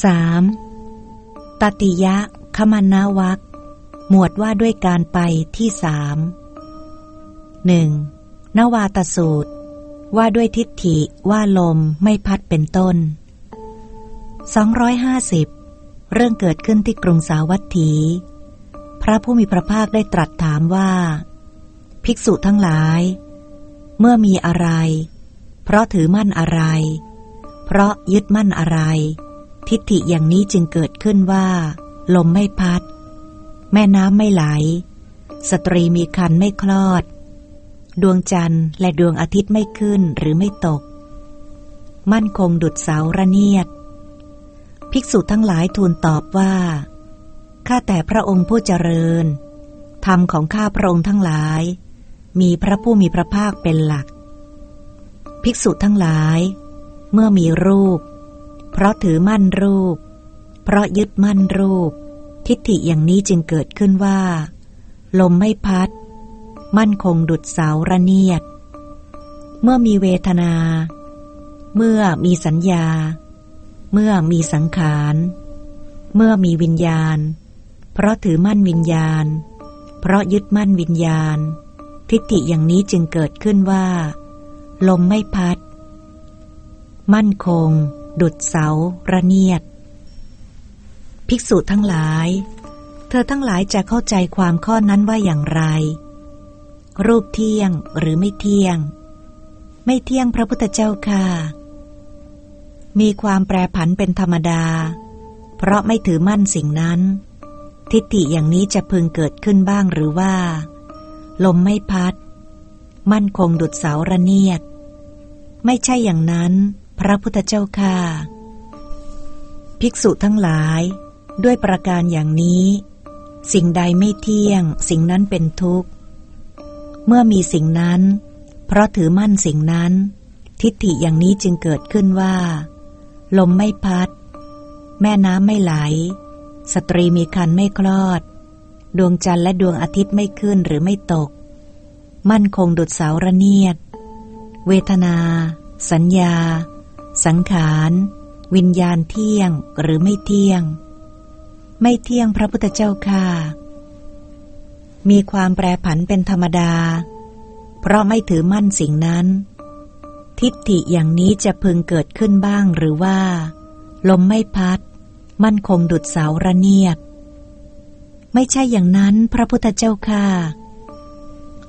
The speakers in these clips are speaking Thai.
3. ตติยะขมันนาวักหมวดว่าด้วยการไปที่สามหนึ่งนวาตสูตร ว่าด้วยทิฏฐิว่าลมไม่พัดเป็นต้น 250 เรื่องเกิดขึ้นที่กรุงสาวัตถี พระผู้มีพระภาคได้ตรัสถามว่า ภิกษุทั้งหลาย เมื่อมีอะไร เพราะถือมั่นอะไร เพราะยึดมั่นอะไร ทิฏฐิอย่างนี้จึงเกิดขึ้นว่า ลมไม่พัด แม่น้ำไม่ไหล สตรีมีคันไม่คลอด ดวงจันทร์และดวงอาทิตย์ไม่ขึ้นหรือไม่ตก มั่นคงดุดเสาระเนียด ภิกษุทั้งหลายทูลตอบว่า ข้าแต่พระองค์ผู้เจริญ ธรรมของข้าพระองค์ทั้งหลาย มีพระผู้มีพระภาคเป็นหลัก ภิกษุทั้งหลาย เมื่อมีรูป เพราะถือมั่นรูป เพราะยึดมั่นรูป ทิฏฐิอย่างนี้จึงเกิดขึ้นว่า ลมไม่พัด มั่นคงดุดเสาระเนียด เมื่อมีเวทนา เมื่อมีสัญญา เมื่อมีสังขาร เมื่อมีวิญญาณ เพราะถือมั่นวิญญาณ เพราะยึดมั่นวิญญาณ ทิฏฐิอย่างนี้จึงเกิดขึ้นว่า ลมไม่พัด มั่นคง ดุดเสาระเนียด ภิกษุทั้งหลาย เธอทั้งหลายจะเข้าใจความข้อนั้นว่าอย่างไร รูปเที่ยงหรือไม่เที่ยง ไม่เที่ยงพระพุทธเจ้าค่ะมีความแปรผันเป็นธรรมดา เพราะไม่ถือมั่นสิ่งนั้น ทิฏฐิอย่างนี้จะพึงเกิดขึ้นบ้างหรือว่า ลมไม่พัด มั่นคงดุดเสาระเนียด ไม่ใช่อย่างนั้น พระพุทธเจ้าค่ะ ภิกษุทั้งหลาย ด้วยประการอย่างนี้ สิ่งใดไม่เที่ยง สิ่งนั้นเป็นทุกข์ เมื่อมีสิ่งนั้น เพราะถือมั่นสิ่งนั้น ทิฏฐิอย่างนี้จึงเกิดขึ้นว่า ลมไม่พัด แม่น้ำไม่ไหล สตรีมีคันไม่คลอด ดวงจันทร์และดวงอาทิตย์ไม่ขึ้นหรือไม่ตก มั่นคงดุดเสาระเนียด เวทนา สัญญา สังขาร วิญญาณเที่ยงหรือไม่เที่ยง ไม่เที่ยงพระพุทธเจ้าค่ะมีความแปรผันเป็นธรรมดา เพราะไม่ถือมั่นสิ่งนั้น ทิฏฐิอย่างนี้จะพึงเกิดขึ้นบ้างหรือว่า ลมไม่พัด มั่นคงดุดเสาระเนียด ไม่ใช่อย่างนั้นพระพุทธเจ้าค่ะ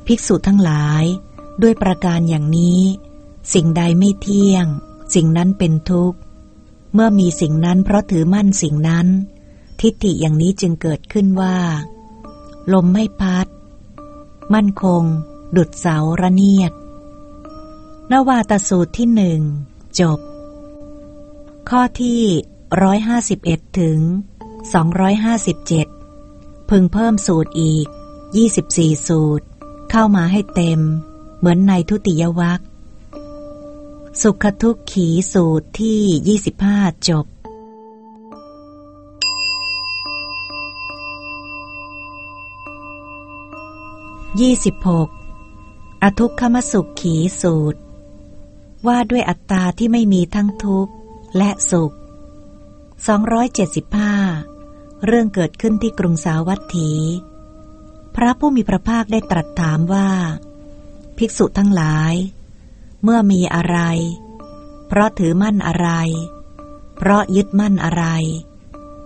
ภิกษุทั้งหลายด้วยประการอย่างนี้ สิ่งใดไม่เที่ยง สิ่งนั้นเป็นทุกข์ เมื่อมีสิ่งนั้นเพราะถือมั่นสิ่งนั้น ทิฏฐิอย่างนี้จึงเกิดขึ้นว่า ลมไม่พัด มั่นคง ดุดเสาระเนียดนวาตสูตรที่หนึ่งจบ ข้อที่ร้อยห้าสิบเอ็ดถึงสองร้อยห้าสิบเจ็ดพึงเพิ่มสูตรอีกยี่สิบสี่สูตร เข้ามาให้เต็ม เหมือนในทุติยวัค สุขทุกขีสูตรที่ยี่สิบห้าจบยี่สิบหกอทุกขมสุขขีสูตร ว่าด้วยอัตตาที่ไม่มีทั้งทุกข์และสุข 275 เรื่องเกิดขึ้นที่กรุงสาวัตถี พระผู้มีพระภาคได้ตรัสถามว่า ภิกษุทั้งหลาย เมื่อมีอะไร เพราะถือมั่นอะไร เพราะยึดมั่นอะไร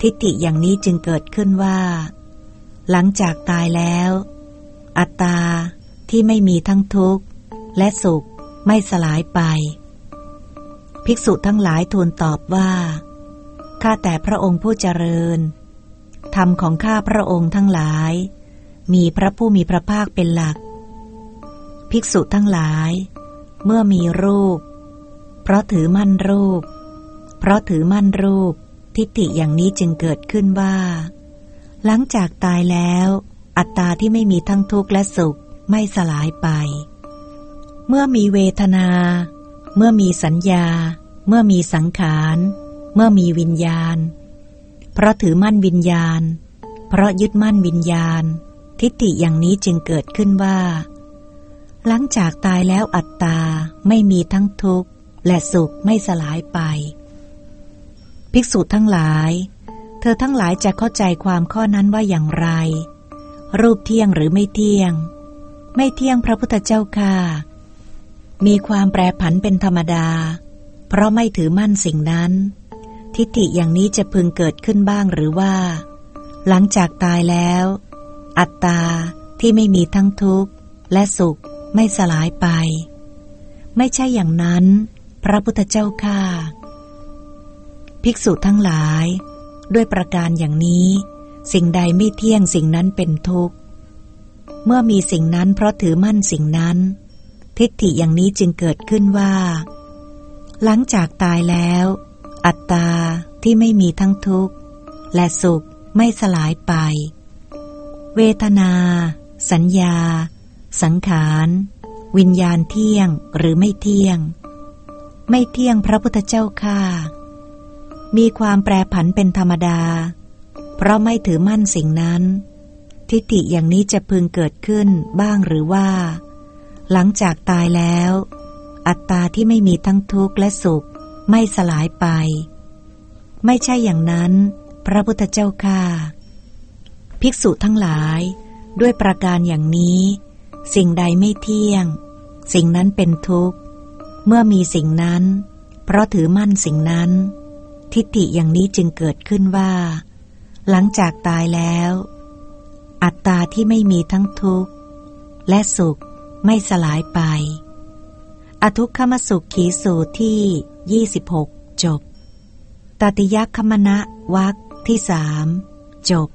ทิฏฐิอย่างนี้จึงเกิดขึ้นว่า หลังจากตายแล้ว อัตตาที่ไม่มีทั้งทุกข์ และสุขไม่สลายไป ภิกษุทั้งหลายทูลตอบว่า ข้าแต่พระองค์ผู้เจริญ ธรรมของข้าพระองค์ทั้งหลาย มีพระผู้มีพระภาคเป็นหลัก ภิกษุทั้งหลาย เมื่อมีรูป เพราะถือมั่นรูป เพราะถือมั่นรูป ทิฏฐิอย่างนี้จึงเกิดขึ้นว่า หลังจากตายแล้ว อัตตาที่ไม่มีทั้งทุกข์และสุขไม่สลายไป เมื่อมีเวทนา เมื่อมีสัญญา เมื่อมีสังขาร เมื่อมีวิญญาณ เพราะถือมั่นวิญญาณ เพราะยึดมั่นวิญญาณ ทิฏฐิอย่างนี้จึงเกิดขึ้นว่า หลังจากตายแล้วอัตตาไม่มีทั้งทุกข์ และสุขไม่สลายไป ภิกษุทั้งหลาย เธอทั้งหลายจะเข้าใจความข้อนั้นว่าอย่างไร รูปเที่ยงหรือไม่เที่ยง ไม่เที่ยงพระพุทธเจ้าค่ะ มีความแปรผันเป็นธรรมดา เพราะไม่ถือมั่นสิ่งนั้น ทิฏฐิอย่างนี้จะพึงเกิดขึ้นบ้างหรือว่า หลังจากตายแล้ว อัตตาที่ไม่มีทั้งทุกข์และสุข ไม่สลายไป ไม่ใช่อย่างนั้น พระพุทธเจ้าค่าภิกษุทั้งหลาย ด้วยประการอย่างนี้ สิ่งใดไม่เที่ยงสิ่งนั้นเป็นทุกข์ เมื่อมีสิ่งนั้นเพราะถือมั่นสิ่งนั้น ทิฏฐิอย่างนี้จึงเกิดขึ้นว่า หลังจากตายแล้ว อัตตาที่ไม่มีทั้งทุกข์ และสุขไม่สลายไป เวทนา สัญญา สังขาร วิญญาณเที่ยงหรือไม่เที่ยง ไม่เที่ยงพระพุทธเจ้าค่ามีความแปรผันเป็นธรรมดา เพราะไม่ถือมั่นสิ่งนั้น ทิฏฐิอย่างนี้จะพึงเกิดขึ้นบ้างหรือว่า หลังจากตายแล้ว อัตตาที่ไม่มีทั้งทุกข์และสุขไม่สลายไป ไม่ใช่อย่างนั้น พระพุทธเจ้าค่าภิกษุทั้งหลายด้วยประการอย่างนี้ สิ่งใดไม่เที่ยง สิ่งนั้นเป็นทุกข์ เมื่อมีสิ่งนั้น เพราะถือมั่นสิ่งนั้น ทิฏฐิอย่างนี้จึงเกิดขึ้นว่า หลังจากตายแล้ว อัตตาที่ไม่มีทั้งทุกข์ และสุขไม่สลายไป อทุกขมสุขขีสูตรที่ 26 จบตติยักขมณะวักที่สามจบ